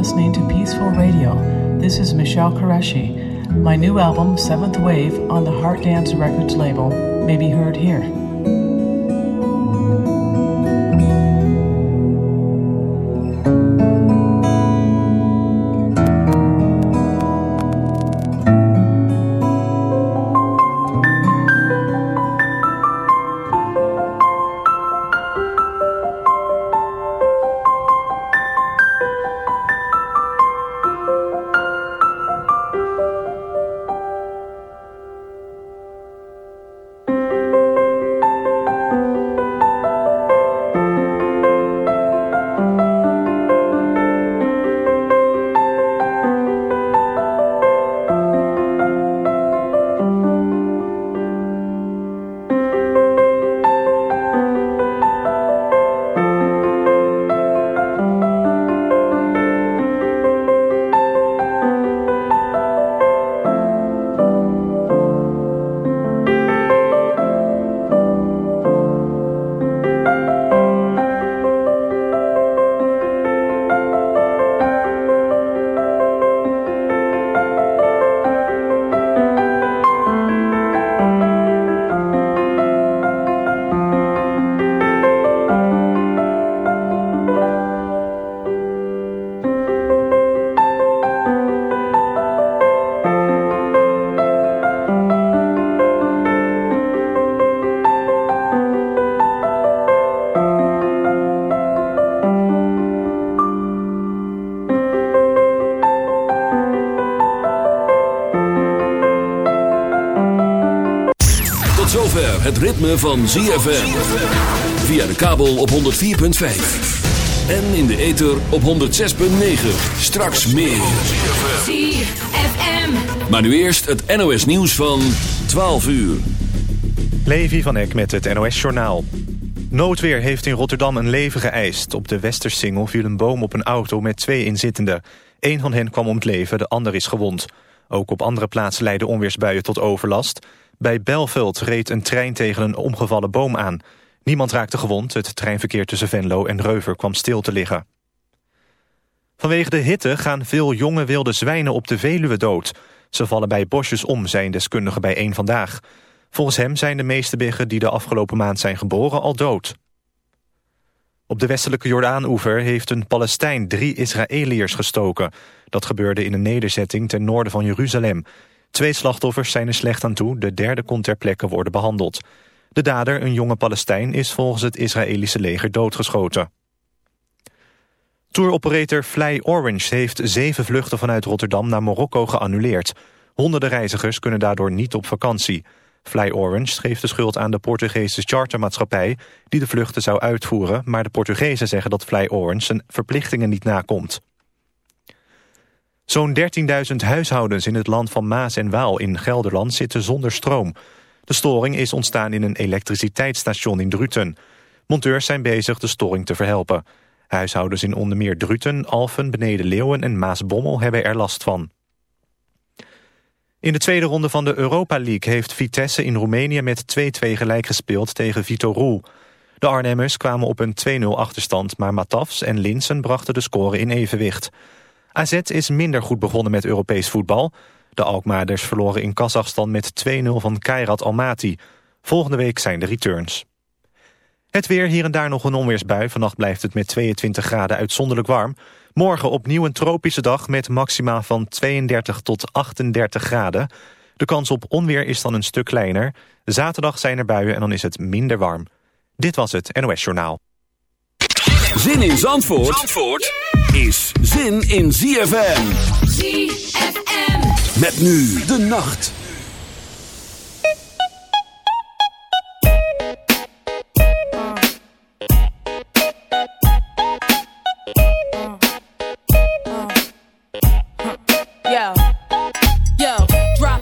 listening to Peaceful Radio. This is Michelle Qureshi. My new album, Seventh Wave, on the Heart Dance Records label, may be heard here. Ritme van ZFM. Via de kabel op 104.5. En in de ether op 106.9. Straks meer. ZFM. Maar nu eerst het NOS nieuws van 12 uur. Levi van Eck met het NOS Journaal. Noodweer heeft in Rotterdam een leven geëist. Op de Westersingel viel een boom op een auto met twee inzittenden. Eén van hen kwam om het leven, de ander is gewond. Ook op andere plaatsen leidden onweersbuien tot overlast. Bij Belveld reed een trein tegen een omgevallen boom aan. Niemand raakte gewond, het treinverkeer tussen Venlo en Reuver kwam stil te liggen. Vanwege de hitte gaan veel jonge wilde zwijnen op de Veluwe dood. Ze vallen bij bosjes om, zijn deskundigen bij één Vandaag. Volgens hem zijn de meeste biggen die de afgelopen maand zijn geboren al dood. Op de westelijke Jordaan-oever heeft een Palestijn drie Israëliërs gestoken. Dat gebeurde in een nederzetting ten noorden van Jeruzalem. Twee slachtoffers zijn er slecht aan toe, de derde kon ter plekke worden behandeld. De dader, een jonge Palestijn, is volgens het Israëlische leger doodgeschoten. Touroperator Fly Orange heeft zeven vluchten vanuit Rotterdam naar Marokko geannuleerd. Honderden reizigers kunnen daardoor niet op vakantie. Fly Orange geeft de schuld aan de Portugese chartermaatschappij... die de vluchten zou uitvoeren, maar de Portugezen zeggen dat Fly Orange zijn verplichtingen niet nakomt. Zo'n 13.000 huishoudens in het land van Maas en Waal in Gelderland zitten zonder stroom. De storing is ontstaan in een elektriciteitsstation in Druten. Monteurs zijn bezig de storing te verhelpen. Huishoudens in onder meer Druten, Alphen, Beneden Leeuwen en Maasbommel hebben er last van. In de tweede ronde van de Europa League heeft Vitesse in Roemenië met 2-2 gelijk gespeeld tegen Vito Roel. De Arnhemmers kwamen op een 2-0 achterstand, maar Matafs en Linsen brachten de score in evenwicht. AZ is minder goed begonnen met Europees voetbal. De Alkmaarders verloren in Kazachstan met 2-0 van Kairat Almaty. Volgende week zijn de returns. Het weer, hier en daar nog een onweersbui. Vannacht blijft het met 22 graden uitzonderlijk warm. Morgen opnieuw een tropische dag met maxima van 32 tot 38 graden. De kans op onweer is dan een stuk kleiner. Zaterdag zijn er buien en dan is het minder warm. Dit was het NOS Journaal. Zin in Zandvoort, Zandvoort is zin in ZFM. ZFM. Met nu de nacht. Yo, yo,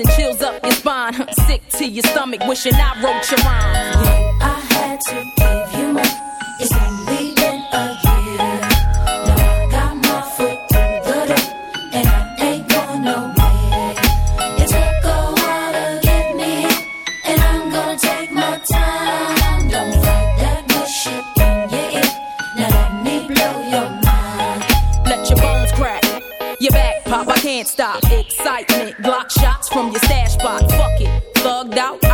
and chills up your spine. Sick to your stomach, wishing I wrote your rhymes.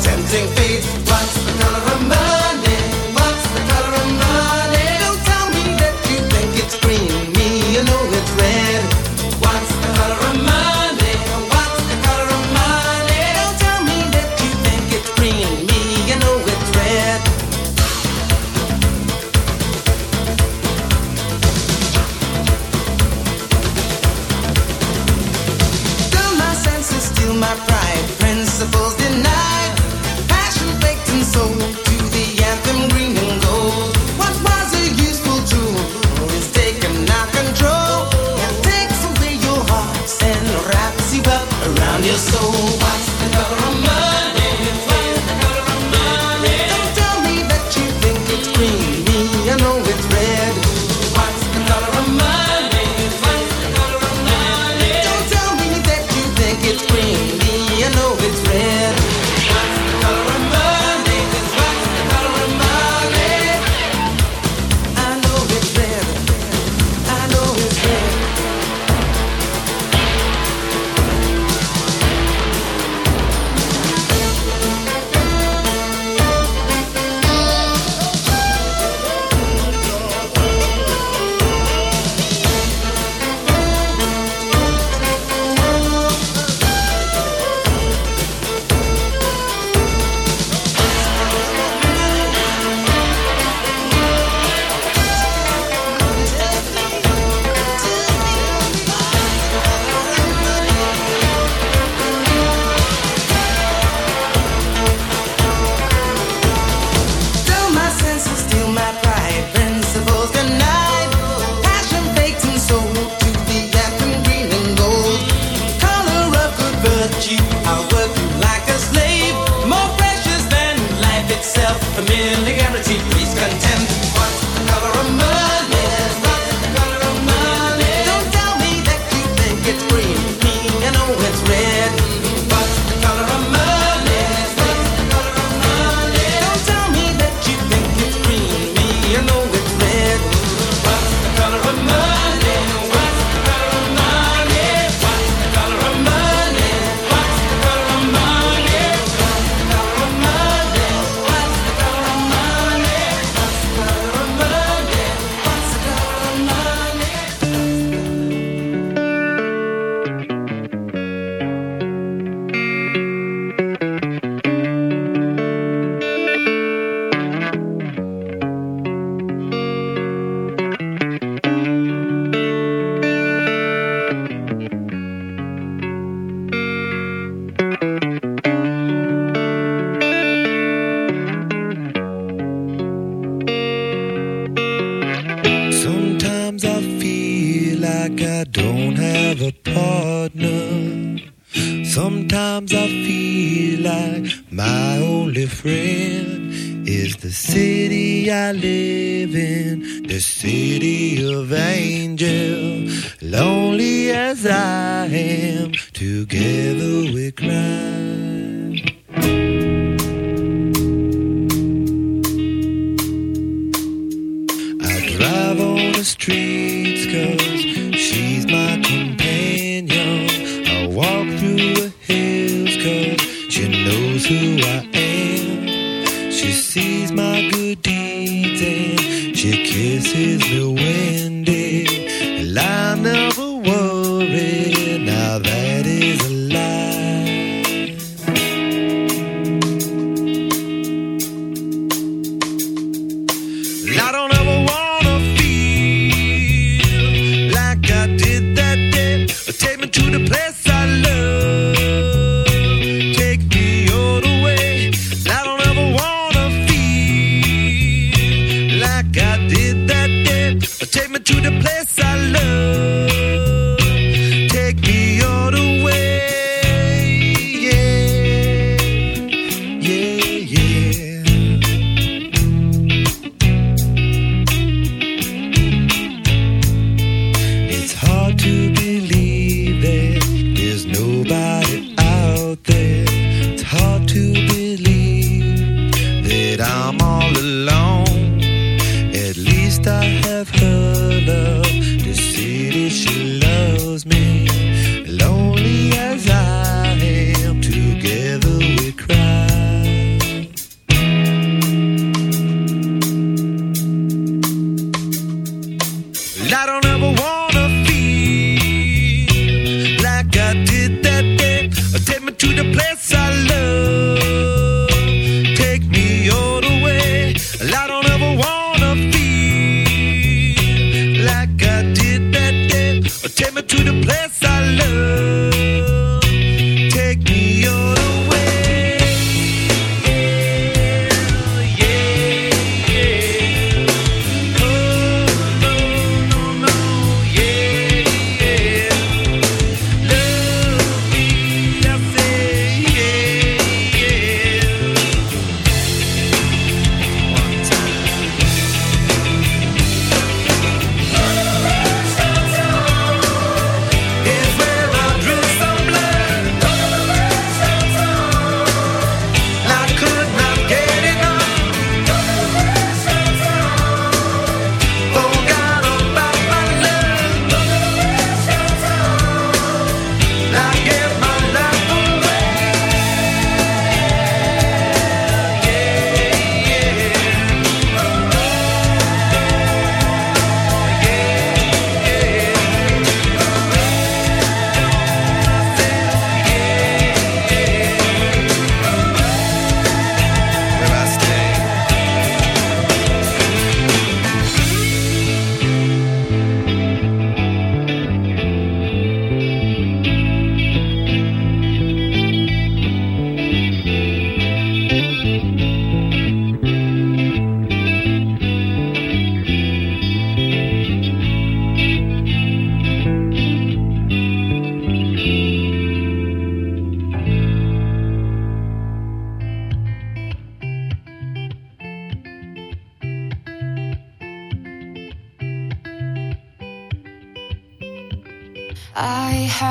tempting feet. Am, together we cry.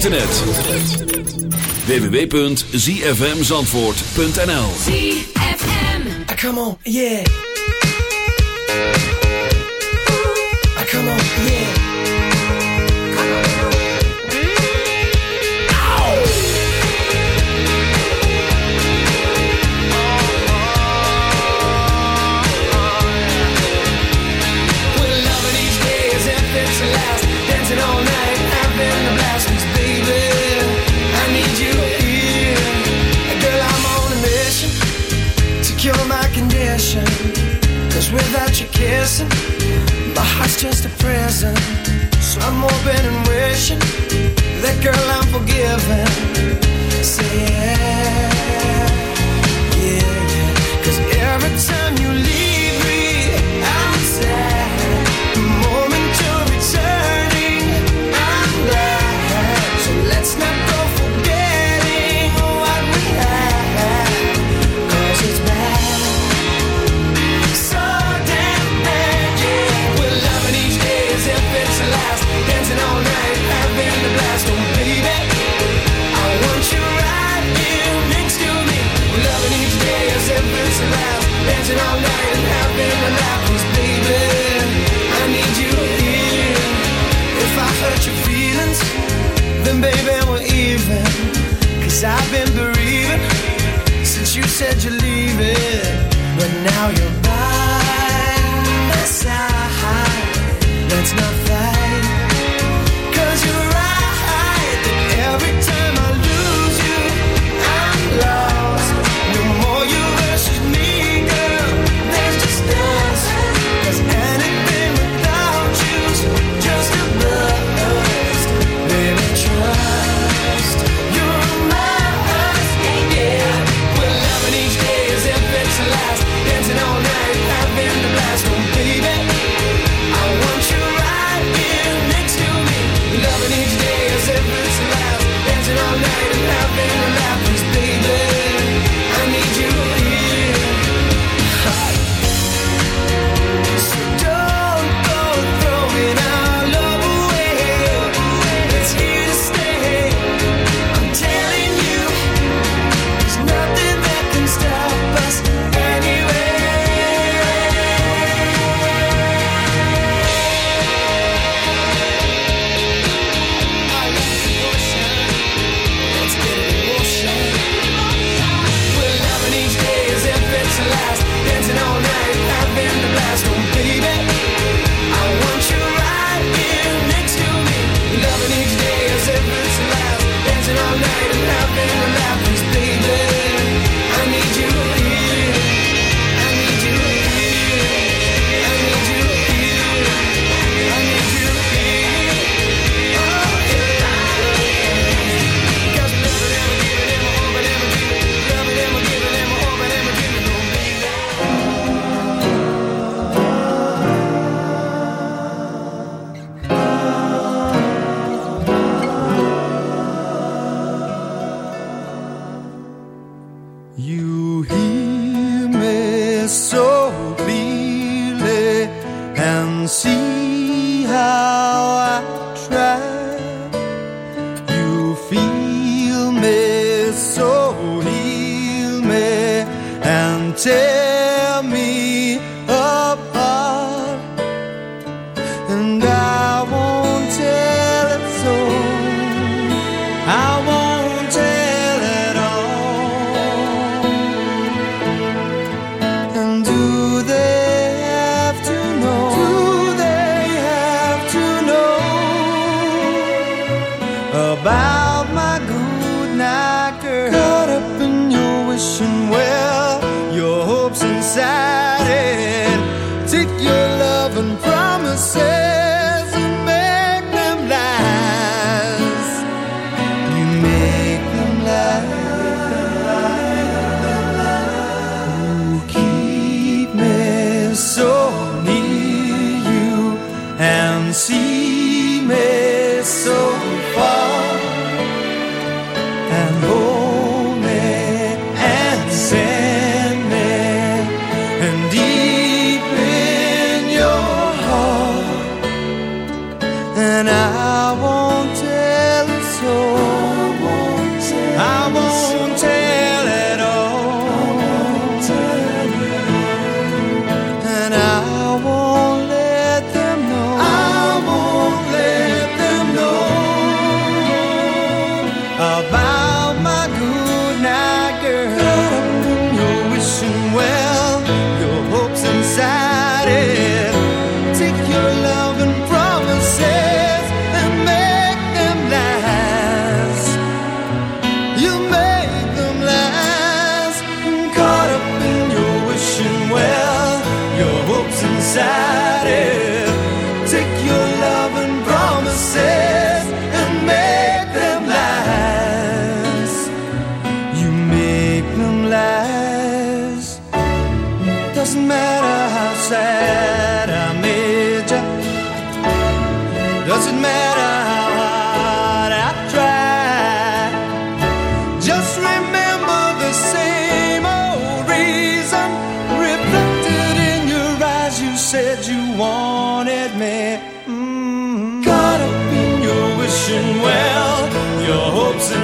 Internet. www.zfmzandvoort.nl ZFM. Come on, yeah.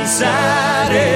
dançarei.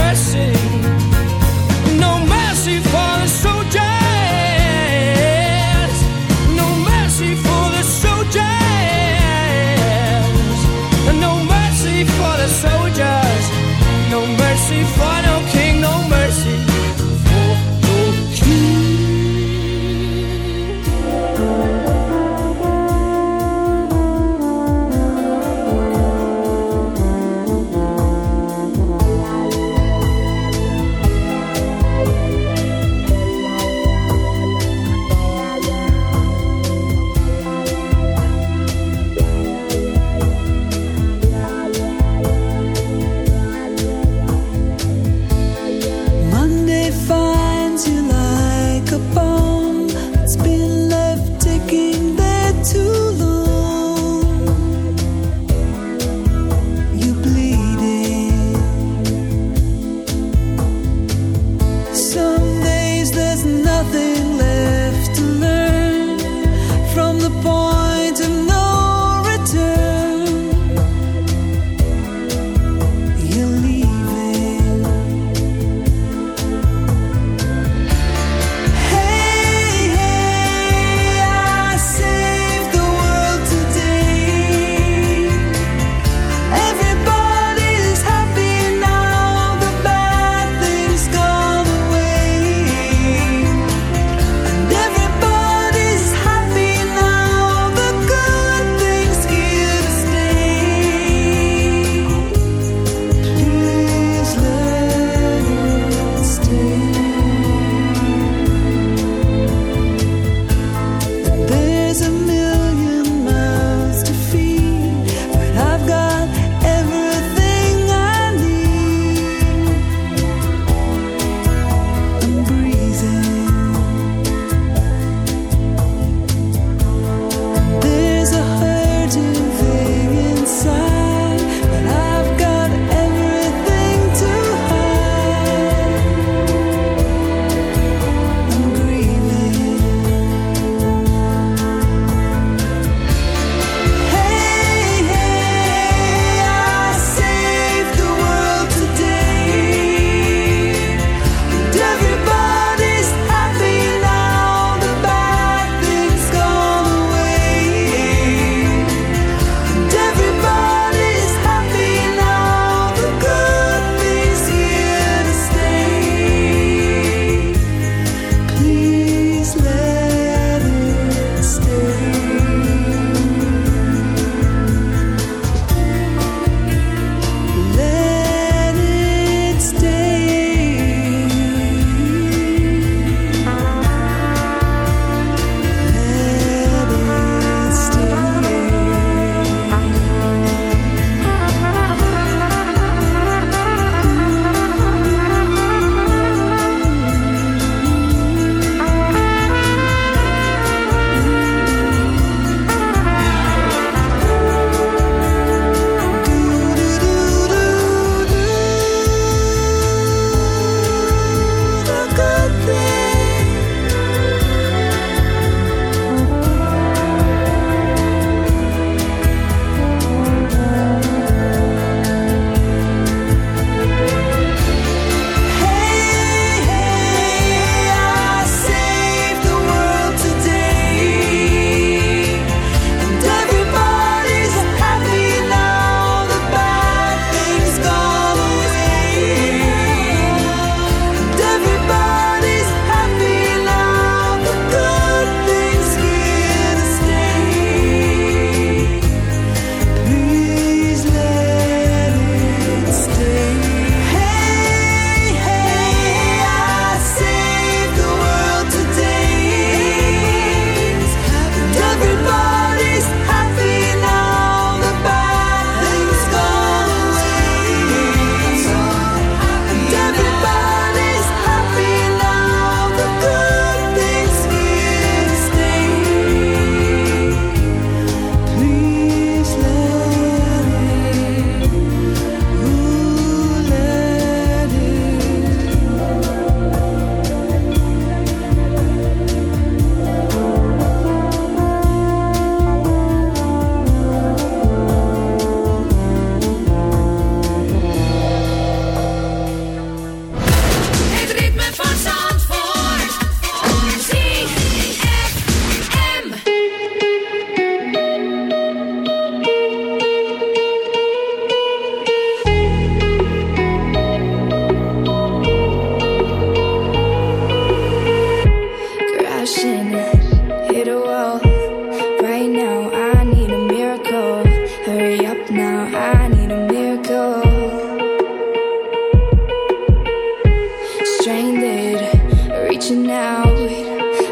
blinded, reaching out.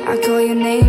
I call your name.